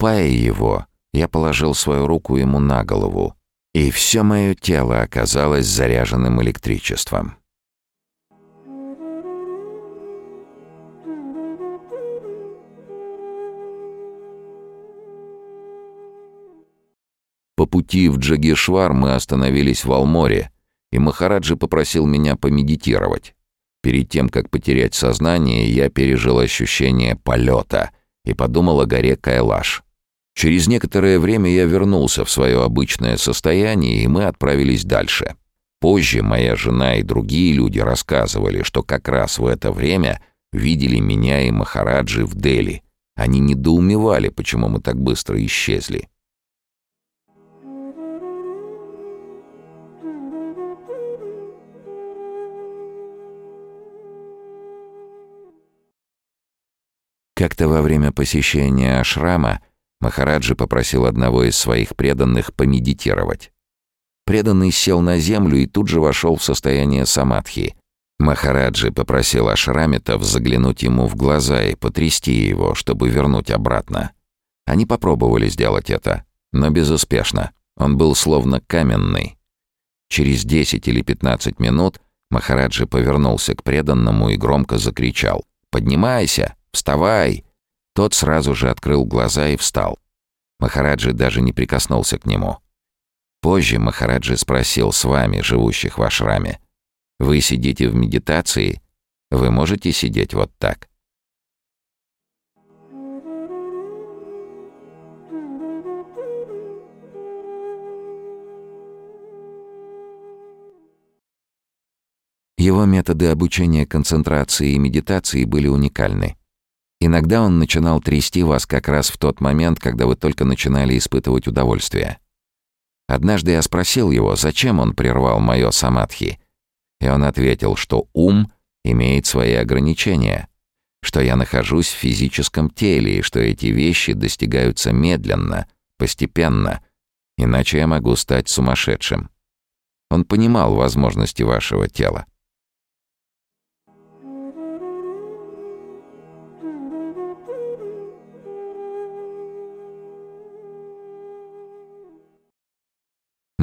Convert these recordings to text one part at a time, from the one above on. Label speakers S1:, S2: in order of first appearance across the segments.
S1: Приступая его, я положил свою руку ему на голову, и все мое тело оказалось заряженным электричеством. По пути в Джагешвар мы остановились в Алморе, и Махараджи попросил меня помедитировать. Перед тем, как потерять сознание, я пережил ощущение полета и подумал о горе Кайлаш. Через некоторое время я вернулся в свое обычное состояние, и мы отправились дальше. Позже моя жена и другие люди рассказывали, что как раз в это время видели меня и Махараджи в Дели. Они недоумевали, почему мы так быстро исчезли. Как-то во время посещения ашрама Махараджи попросил одного из своих преданных помедитировать. Преданный сел на землю и тут же вошел в состояние самадхи. Махараджи попросил ашрамитов заглянуть ему в глаза и потрясти его, чтобы вернуть обратно. Они попробовали сделать это, но безуспешно. Он был словно каменный. Через 10 или 15 минут Махараджи повернулся к преданному и громко закричал «Поднимайся!» «Вставай!» Тот сразу же открыл глаза и встал. Махараджи даже не прикоснулся к нему. Позже Махараджи спросил с вами, живущих в ашраме, «Вы сидите в медитации? Вы можете сидеть вот так?» Его методы обучения концентрации и медитации были уникальны. Иногда он начинал трясти вас как раз в тот момент, когда вы только начинали испытывать удовольствие. Однажды я спросил его, зачем он прервал мое самадхи, и он ответил, что ум имеет свои ограничения, что я нахожусь в физическом теле и что эти вещи достигаются медленно, постепенно, иначе я могу стать сумасшедшим. Он понимал возможности вашего тела.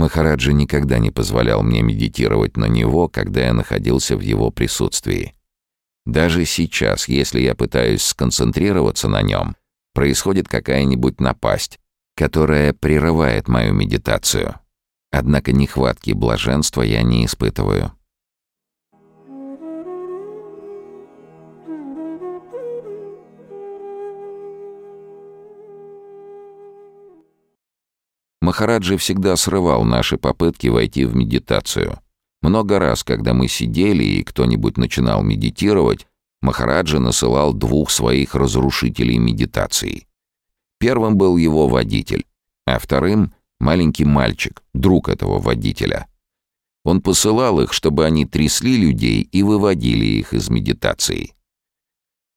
S1: Махараджа никогда не позволял мне медитировать на него, когда я находился в его присутствии. Даже сейчас, если я пытаюсь сконцентрироваться на нем, происходит какая-нибудь напасть, которая прерывает мою медитацию. Однако нехватки блаженства я не испытываю. Махараджи всегда срывал наши попытки войти в медитацию. Много раз, когда мы сидели и кто-нибудь начинал медитировать, Махараджа насылал двух своих разрушителей медитации. Первым был его водитель, а вторым — маленький мальчик, друг этого водителя. Он посылал их, чтобы они трясли людей и выводили их из медитации.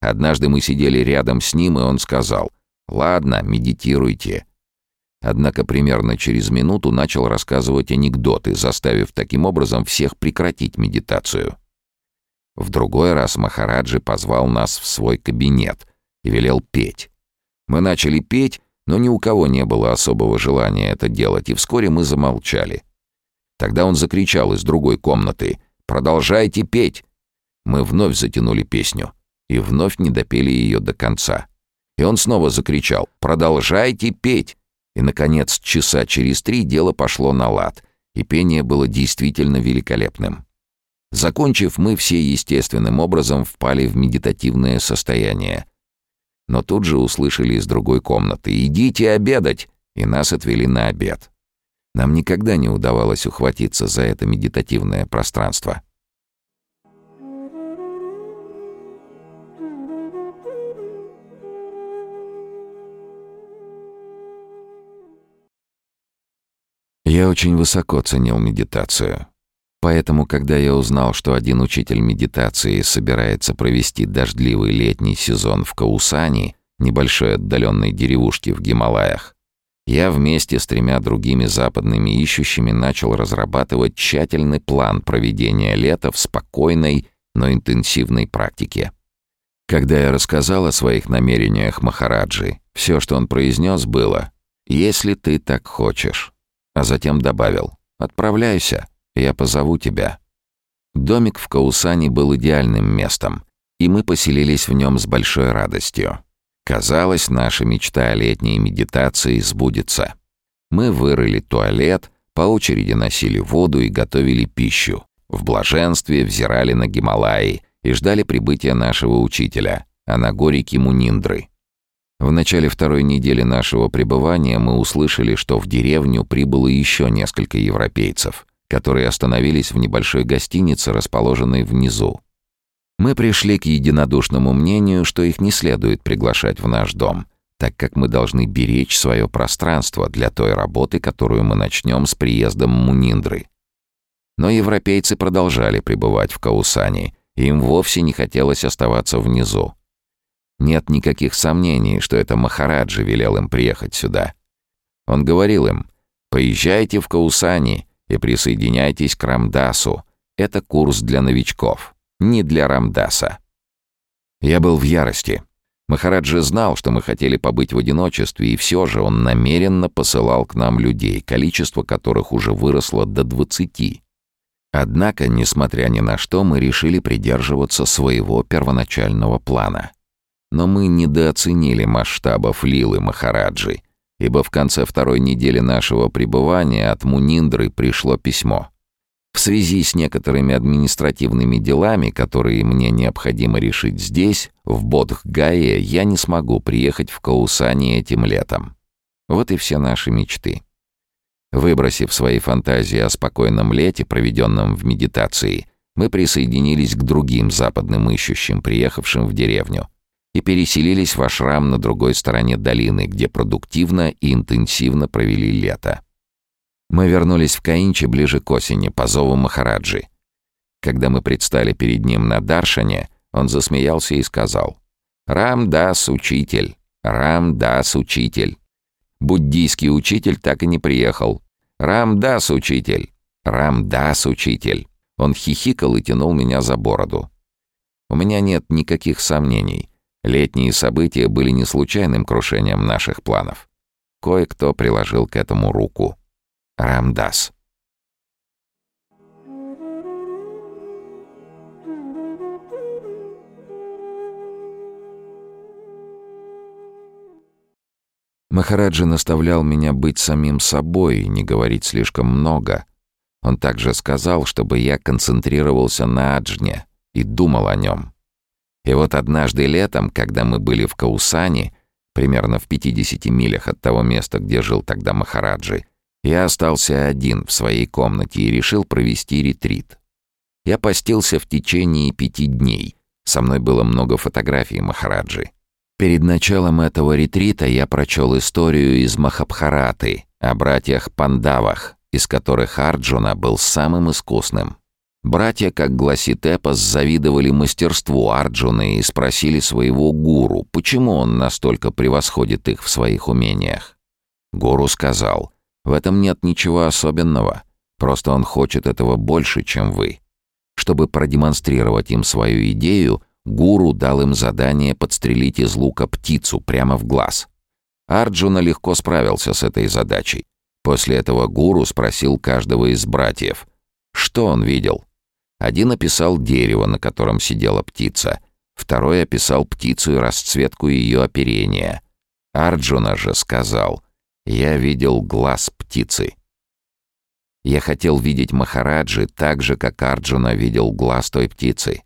S1: Однажды мы сидели рядом с ним, и он сказал, «Ладно, медитируйте, Однако примерно через минуту начал рассказывать анекдоты, заставив таким образом всех прекратить медитацию. В другой раз Махараджи позвал нас в свой кабинет и велел петь. Мы начали петь, но ни у кого не было особого желания это делать, и вскоре мы замолчали. Тогда он закричал из другой комнаты «Продолжайте петь!» Мы вновь затянули песню и вновь не допели ее до конца. И он снова закричал «Продолжайте петь!» И, наконец, часа через три дело пошло на лад, и пение было действительно великолепным. Закончив, мы все естественным образом впали в медитативное состояние. Но тут же услышали из другой комнаты «Идите обедать!» и нас отвели на обед. Нам никогда не удавалось ухватиться за это медитативное пространство. Я очень высоко ценил медитацию. Поэтому, когда я узнал, что один учитель медитации собирается провести дождливый летний сезон в Каусани, небольшой отдаленной деревушке в Гималаях, я вместе с тремя другими западными ищущими начал разрабатывать тщательный план проведения лета в спокойной, но интенсивной практике. Когда я рассказал о своих намерениях Махараджи, все, что он произнес, было «Если ты так хочешь», а затем добавил «Отправляйся, я позову тебя». Домик в Каусане был идеальным местом, и мы поселились в нем с большой радостью. Казалось, наша мечта о летней медитации сбудется. Мы вырыли туалет, по очереди носили воду и готовили пищу. В блаженстве взирали на Гималаи и ждали прибытия нашего учителя, Анагорики Муниндры. В начале второй недели нашего пребывания мы услышали, что в деревню прибыло еще несколько европейцев, которые остановились в небольшой гостинице, расположенной внизу. Мы пришли к единодушному мнению, что их не следует приглашать в наш дом, так как мы должны беречь свое пространство для той работы, которую мы начнем с приездом Муниндры. Но европейцы продолжали пребывать в Каусане, им вовсе не хотелось оставаться внизу. Нет никаких сомнений, что это Махараджи велел им приехать сюда. Он говорил им, «Поезжайте в Каусани и присоединяйтесь к Рамдасу. Это курс для новичков» не для Рамдаса. Я был в ярости. Махараджи знал, что мы хотели побыть в одиночестве, и все же он намеренно посылал к нам людей, количество которых уже выросло до двадцати. Однако, несмотря ни на что, мы решили придерживаться своего первоначального плана. Но мы недооценили масштабов Лилы Махараджи, ибо в конце второй недели нашего пребывания от Муниндры пришло письмо. В связи с некоторыми административными делами, которые мне необходимо решить здесь, в Бодхгае, я не смогу приехать в Каусани этим летом. Вот и все наши мечты. Выбросив свои фантазии о спокойном лете, проведенном в медитации, мы присоединились к другим западным ищущим, приехавшим в деревню, и переселились в ашрам на другой стороне долины, где продуктивно и интенсивно провели лето. Мы вернулись в Каинчи ближе к осени, по зову Махараджи. Когда мы предстали перед ним на Даршане, он засмеялся и сказал «Рамдас, учитель! Рамдас, учитель!» Буддийский учитель так и не приехал. «Рамдас, учитель! Рамдас, учитель!» Он хихикал и тянул меня за бороду. У меня нет никаких сомнений. Летние события были не случайным крушением наших планов. Кое-кто приложил к этому руку. Рамдас. Махараджи наставлял меня быть самим собой и не говорить слишком много. Он также сказал, чтобы я концентрировался на Аджне и думал о нем. И вот однажды летом, когда мы были в Каусане, примерно в 50 милях от того места, где жил тогда Махараджи, я остался один в своей комнате и решил провести ретрит. Я постился в течение пяти дней. Со мной было много фотографий Махараджи. Перед началом этого ретрита я прочел историю из Махабхараты о братьях Пандавах, из которых Арджуна был самым искусным. Братья, как гласит эпос, завидовали мастерству Арджуны и спросили своего гуру, почему он настолько превосходит их в своих умениях. Гуру сказал — в этом нет ничего особенного. Просто он хочет этого больше, чем вы. Чтобы продемонстрировать им свою идею, гуру дал им задание подстрелить из лука птицу прямо в глаз. Арджуна легко справился с этой задачей. После этого гуру спросил каждого из братьев, что он видел. Один описал дерево, на котором сидела птица, второй описал птицу и расцветку ее оперения. Арджуна же сказал — я видел глаз птицы. Я хотел видеть Махараджи так же, как Арджуна видел глаз той птицы.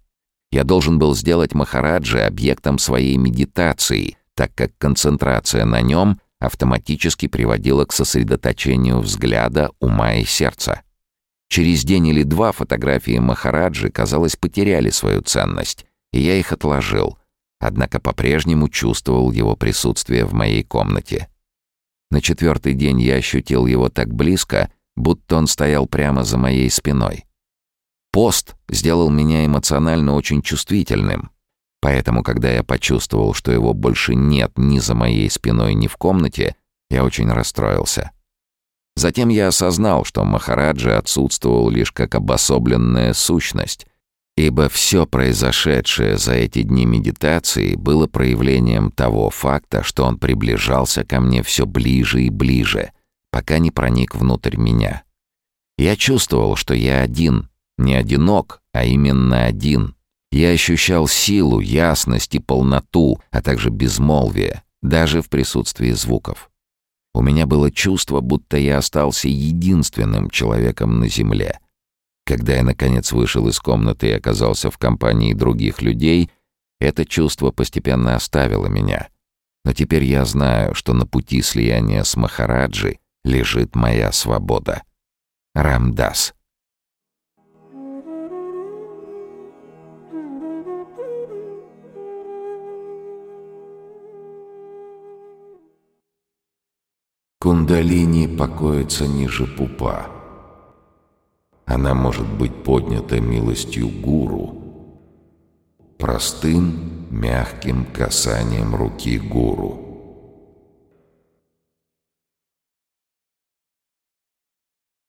S1: Я должен был сделать Махараджи объектом своей медитации, так как концентрация на нем автоматически приводила к сосредоточению взгляда, ума и сердца. Через день или два фотографии Махараджи, казалось, потеряли свою ценность, и я их отложил, однако по-прежнему чувствовал его присутствие в моей комнате. На четвертый день я ощутил его так близко, будто он стоял прямо за моей спиной. Пост сделал меня эмоционально очень чувствительным, поэтому, когда я почувствовал, что его больше нет ни за моей спиной, ни в комнате, я очень расстроился. Затем я осознал, что Махараджи отсутствовал лишь как обособленная сущность, Ибо все произошедшее за эти дни медитации было проявлением того факта, что он приближался ко мне все ближе и ближе, пока не проник внутрь меня. Я чувствовал, что я один, не одинок, а именно один. Я ощущал силу, ясность и полноту, а также безмолвие, даже в присутствии звуков. У меня было чувство, будто я остался единственным человеком на Земле. Когда я, наконец, вышел из комнаты и оказался в компании других людей, это чувство постепенно оставило меня. Но теперь я знаю, что на пути слияния с Махараджи лежит моя свобода. Рамдас. Кундалини покоится ниже пупа. Она может быть поднята милостью гуру, простым, мягким касанием руки гуру.